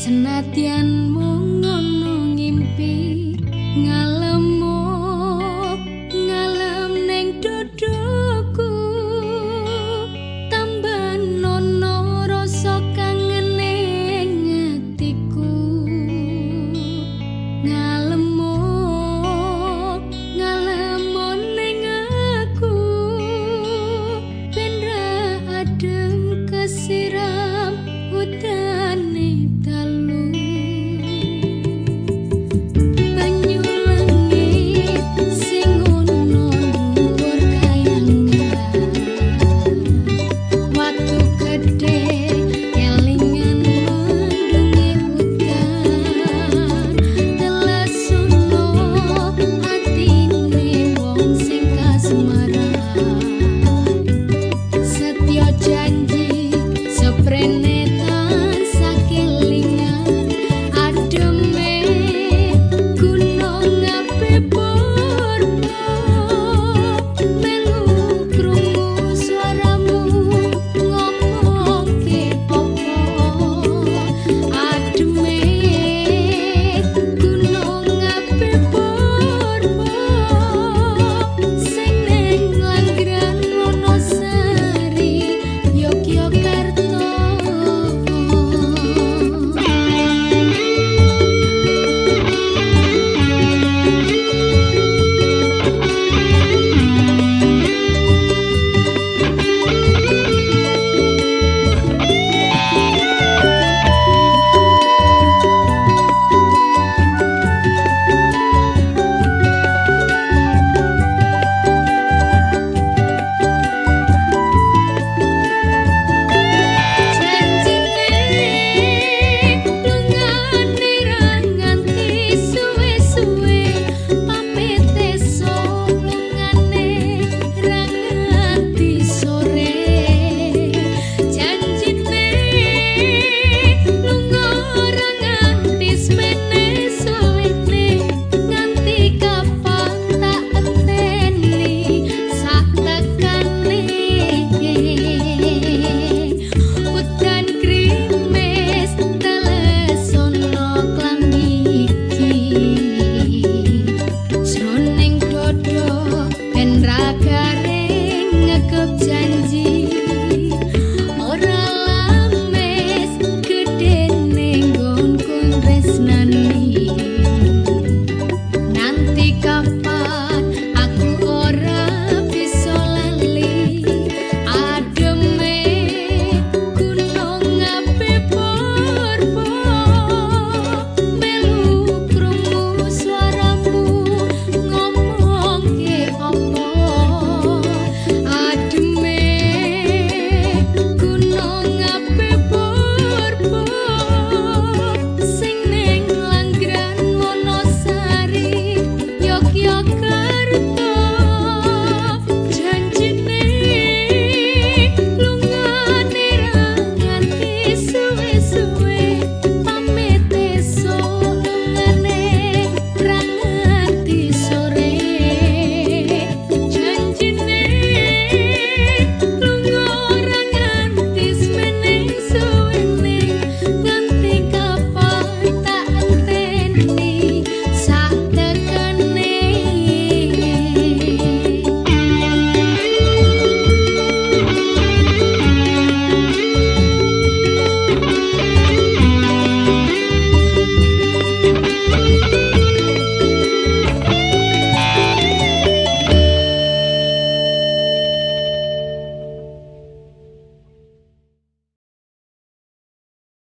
senatianmu